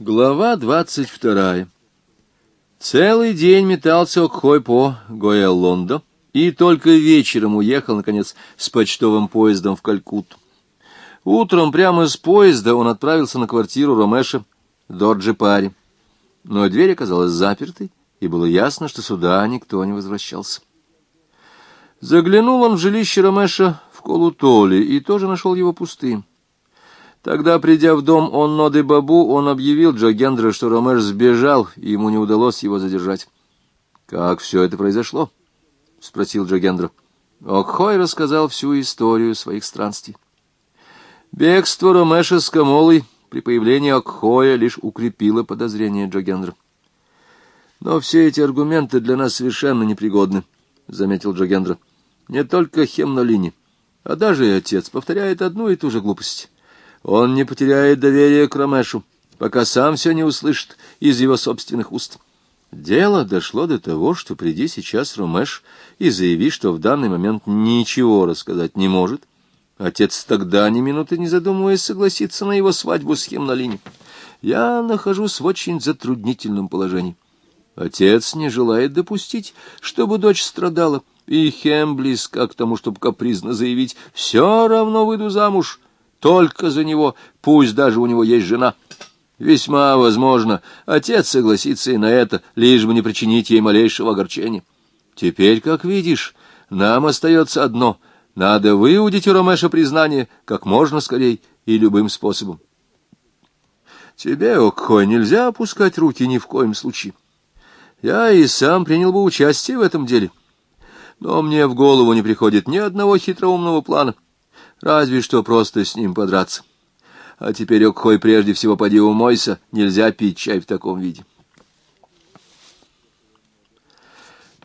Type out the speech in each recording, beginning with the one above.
Глава двадцать вторая Целый день метался Окхой по Гоэллондо и только вечером уехал, наконец, с почтовым поездом в Калькутту. Утром прямо с поезда он отправился на квартиру Ромеша Дорджи Пари. Но дверь оказалась запертой, и было ясно, что сюда никто не возвращался. Заглянул он в жилище Ромеша в Колутоле и тоже нашел его пустым. Тогда, придя в дом Онноды Бабу, он объявил Джогендра, что Ромеш сбежал, и ему не удалось его задержать. — Как все это произошло? — спросил Джогендра. Окхой рассказал всю историю своих странствий. Бегство Ромеша с Камолой при появлении Окхоя лишь укрепило подозрение Джогендра. — Но все эти аргументы для нас совершенно непригодны, — заметил Джогендра. — Не только Хемнолини, а даже и отец повторяет одну и ту же глупость. Он не потеряет доверия к Ромешу, пока сам все не услышит из его собственных уст. Дело дошло до того, что приди сейчас Ромеш и заяви, что в данный момент ничего рассказать не может. Отец тогда ни минуты не задумываясь согласится на его свадьбу с Хемнолини. Я нахожусь в очень затруднительном положении. Отец не желает допустить, чтобы дочь страдала, и Хем близка к тому, чтобы капризно заявить «все равно выйду замуж», только за него, пусть даже у него есть жена. Весьма возможно, отец согласится и на это, лишь бы не причинить ей малейшего огорчения. Теперь, как видишь, нам остается одно — надо выудить у Ромеша признание как можно скорей и любым способом. Тебе, Окхой, нельзя опускать руки ни в коем случае. Я и сам принял бы участие в этом деле. Но мне в голову не приходит ни одного хитроумного плана — Разве что просто с ним подраться. А теперь, Окхой, прежде всего поди умойся, нельзя пить чай в таком виде.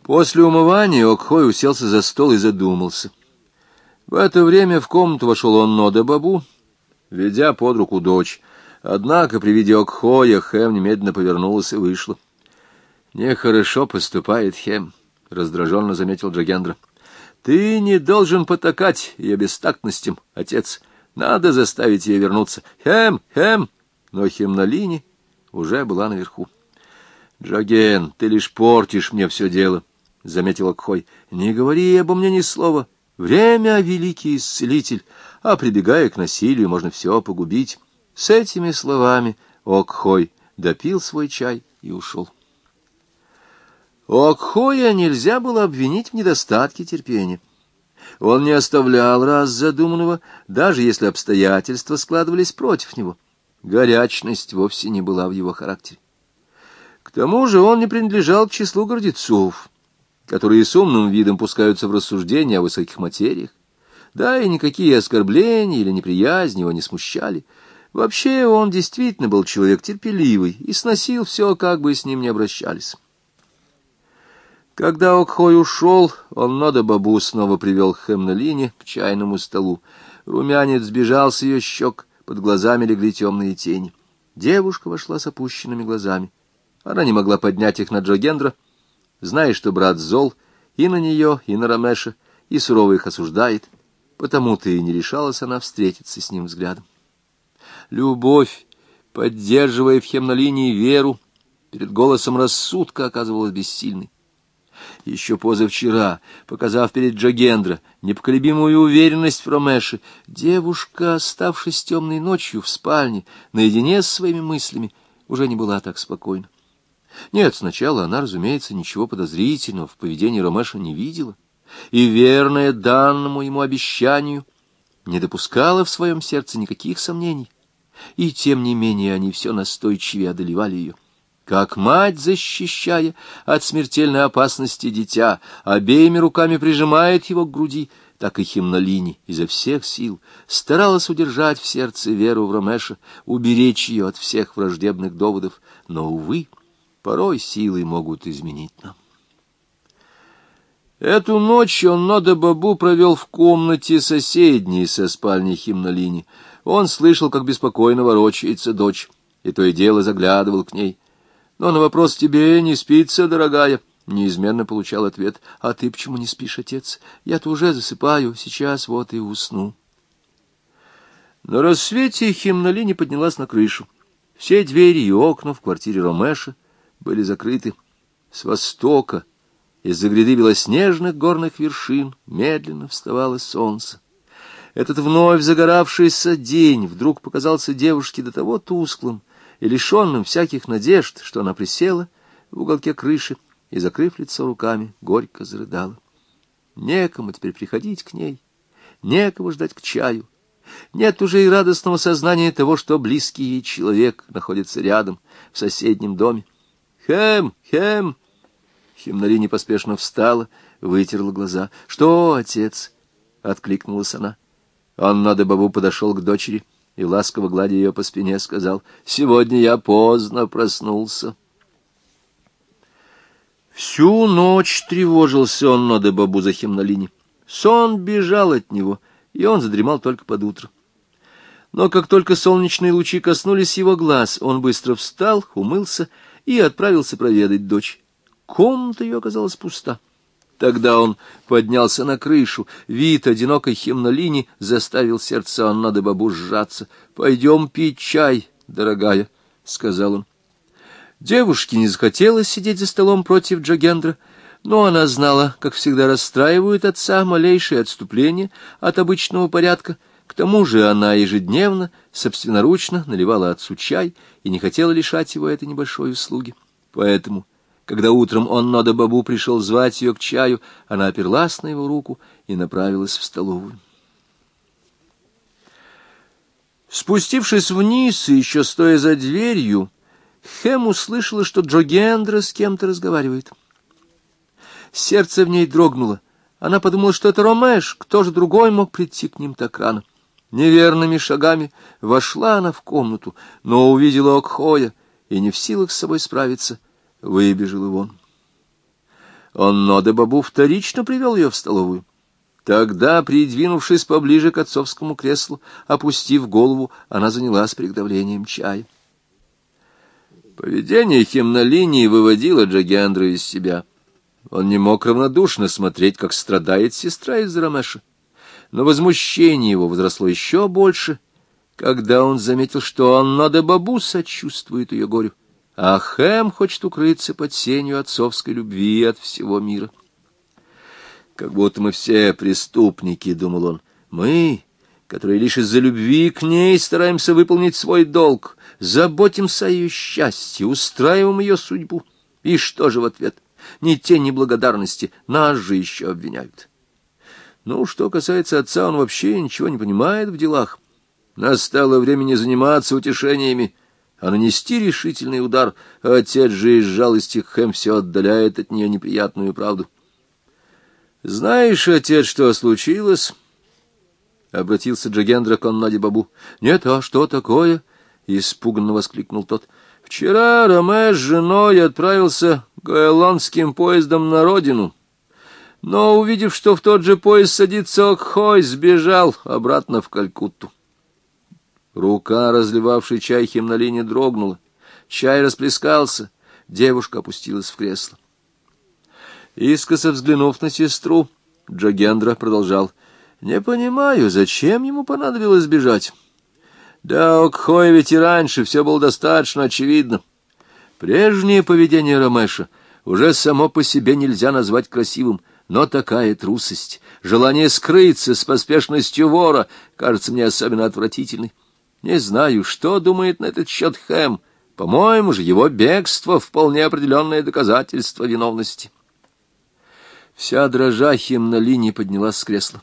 После умывания Окхой уселся за стол и задумался. В это время в комнату вошел он Нода Бабу, ведя под руку дочь. Однако при виде Окхоя Хэм немедленно повернулась и вышла. «Нехорошо поступает Хем», — раздраженно заметил Джагендра. Ты не должен потакать ее бестактностям, отец. Надо заставить ее вернуться. Хем, хем! Но Хемнолини уже была наверху. Джоген, ты лишь портишь мне все дело, — заметила Кхой. Не говори обо мне ни слова. Время — великий исцелитель, а прибегая к насилию, можно все погубить. С этими словами Окхой допил свой чай и ушел. Окхоя нельзя было обвинить в недостатке терпения. Он не оставлял раз задуманного, даже если обстоятельства складывались против него. Горячность вовсе не была в его характере. К тому же он не принадлежал к числу гордецов, которые с умным видом пускаются в рассуждения о высоких материях. Да и никакие оскорбления или неприязни его не смущали. Вообще он действительно был человек терпеливый и сносил все, как бы с ним не обращались. Когда Окхой ушел, он Нода Бабу снова привел Хемнолине к чайному столу. Румянец сбежал с ее щек, под глазами легли темные тени. Девушка вошла с опущенными глазами. Она не могла поднять их на Джогендра, зная, что брат зол и на нее, и на Рамеша, и сурово их осуждает, потому-то и не решалась она встретиться с ним взглядом. Любовь, поддерживая в Хемнолинии веру, перед голосом рассудка оказывалась бессильной. Еще позавчера, показав перед Джагендра непоколебимую уверенность в Ромеше, девушка, оставшись темной ночью в спальне, наедине с своими мыслями, уже не была так спокойна. Нет, сначала она, разумеется, ничего подозрительного в поведении Ромеша не видела, и, верная данному ему обещанию, не допускала в своем сердце никаких сомнений, и, тем не менее, они все настойчивее одолевали ее. Как мать, защищая от смертельной опасности дитя, обеими руками прижимает его к груди, так и Химнолини изо всех сил старалась удержать в сердце веру в Ромеша, уберечь ее от всех враждебных доводов, но, увы, порой силы могут изменить нам. Эту ночь он Нода Бабу провел в комнате соседней со спальней Химнолини. Он слышал, как беспокойно ворочается дочь, и то и дело заглядывал к ней. Но на вопрос тебе не спится, дорогая, неизменно получал ответ. А ты почему не спишь, отец? Я-то уже засыпаю, сейчас вот и усну. На рассвете Химнолини поднялась на крышу. Все двери и окна в квартире Ромеша были закрыты. С востока из-за гряды белоснежных горных вершин медленно вставало солнце. Этот вновь загоравшийся день вдруг показался девушке до того тусклым и лишенным всяких надежд, что она присела в уголке крыши и, закрыв лицо руками, горько зарыдала. Некому теперь приходить к ней, некого ждать к чаю. Нет уже и радостного сознания того, что близкий ей человек находится рядом, в соседнем доме. «Хэм! Хэм!» Химнарини поспешно встала, вытерла глаза. «Что, отец?» — откликнулась она. Анна Бабу подошел к дочери и, ласково гладя ее по спине, сказал, «Сегодня я поздно проснулся». Всю ночь тревожился он Ноде Бабу за Химнолини. Сон бежал от него, и он задремал только под утро. Но как только солнечные лучи коснулись его глаз, он быстро встал, умылся и отправился проведать дочь. Комната ее оказалась пуста. Тогда он поднялся на крышу. Вид одинокой химнолини заставил сердце Аннады Бабу сжаться. — Пойдем пить чай, дорогая, — сказал он. Девушке не захотелось сидеть за столом против Джогендра, но она знала, как всегда расстраивают отца малейшее отступление от обычного порядка. К тому же она ежедневно, собственноручно наливала отцу чай и не хотела лишать его этой небольшой услуги. Поэтому когда утром он Нода Бабу пришел звать ее к чаю, она оперлась на его руку и направилась в столовую. Спустившись вниз и еще стоя за дверью, Хэм услышала, что Джогендра с кем-то разговаривает. Сердце в ней дрогнуло. Она подумала, что это Ромеш, кто же другой мог прийти к ним так рано. Неверными шагами вошла она в комнату, но увидела Окхоя и не в силах с собой справиться — выбежал вон. Он Ноде Бабу вторично привел ее в столовую. Тогда, придвинувшись поближе к отцовскому креслу, опустив голову, она занялась приготовлением чая. Поведение химнолинии выводило Джагендра из себя. Он не мог равнодушно смотреть, как страдает сестра из Рамеша. Но возмущение его возросло еще больше, когда он заметил, что Анна Бабу сочувствует ее горю а Хэм хочет укрыться под сенью отцовской любви от всего мира. Как будто мы все преступники, — думал он, — мы, которые лишь из-за любви к ней стараемся выполнить свой долг, заботимся о ее счастье, устраиваем ее судьбу. И что же в ответ? Ни тени благодарности, нас же еще обвиняют. Ну, что касается отца, он вообще ничего не понимает в делах. Настало время не заниматься утешениями, — а нанести решительный удар, отец же из жалости к Хэм все отдаляет от нее неприятную правду. «Знаешь, отец, что случилось?» — обратился Джагендра к Аннаде Бабу. «Нет, а что такое?» — испуганно воскликнул тот. «Вчера Роме с женой отправился гоэландским поездом на родину, но, увидев, что в тот же поезд садится Окхой, сбежал обратно в Калькутту. Рука, разливавшей чай химнолине, дрогнула. Чай расплескался. Девушка опустилась в кресло. Искоса взглянув на сестру, Джагендра продолжал. «Не понимаю, зачем ему понадобилось бежать? Да, Окхой ведь и раньше все было достаточно очевидно. Прежнее поведение Ромеша уже само по себе нельзя назвать красивым, но такая трусость, желание скрыться с поспешностью вора, кажется мне особенно отвратительной. Не знаю, что думает на этот счет Хэм. По-моему же, его бегство — вполне определенное доказательство виновности. Вся дрожа на линии поднялась с кресла.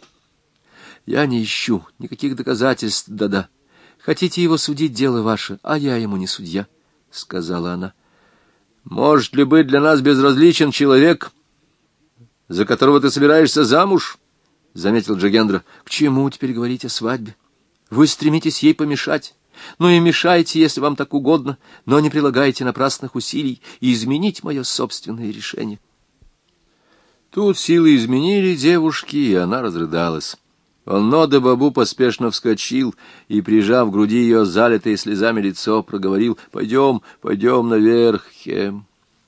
Я не ищу никаких доказательств, да-да. Хотите его судить, дело ваше, а я ему не судья, — сказала она. Может ли быть для нас безразличен человек, за которого ты собираешься замуж? — заметил Джагендра. — К чему теперь говорить о свадьбе? Вы стремитесь ей помешать. Ну и мешайте, если вам так угодно, но не прилагайте напрасных усилий и изменить мое собственное решение. Тут силы изменили девушки, и она разрыдалась. Оннода Бабу поспешно вскочил и, прижав к груди ее залитое слезами лицо, проговорил «Пойдем, пойдем наверх, Хем».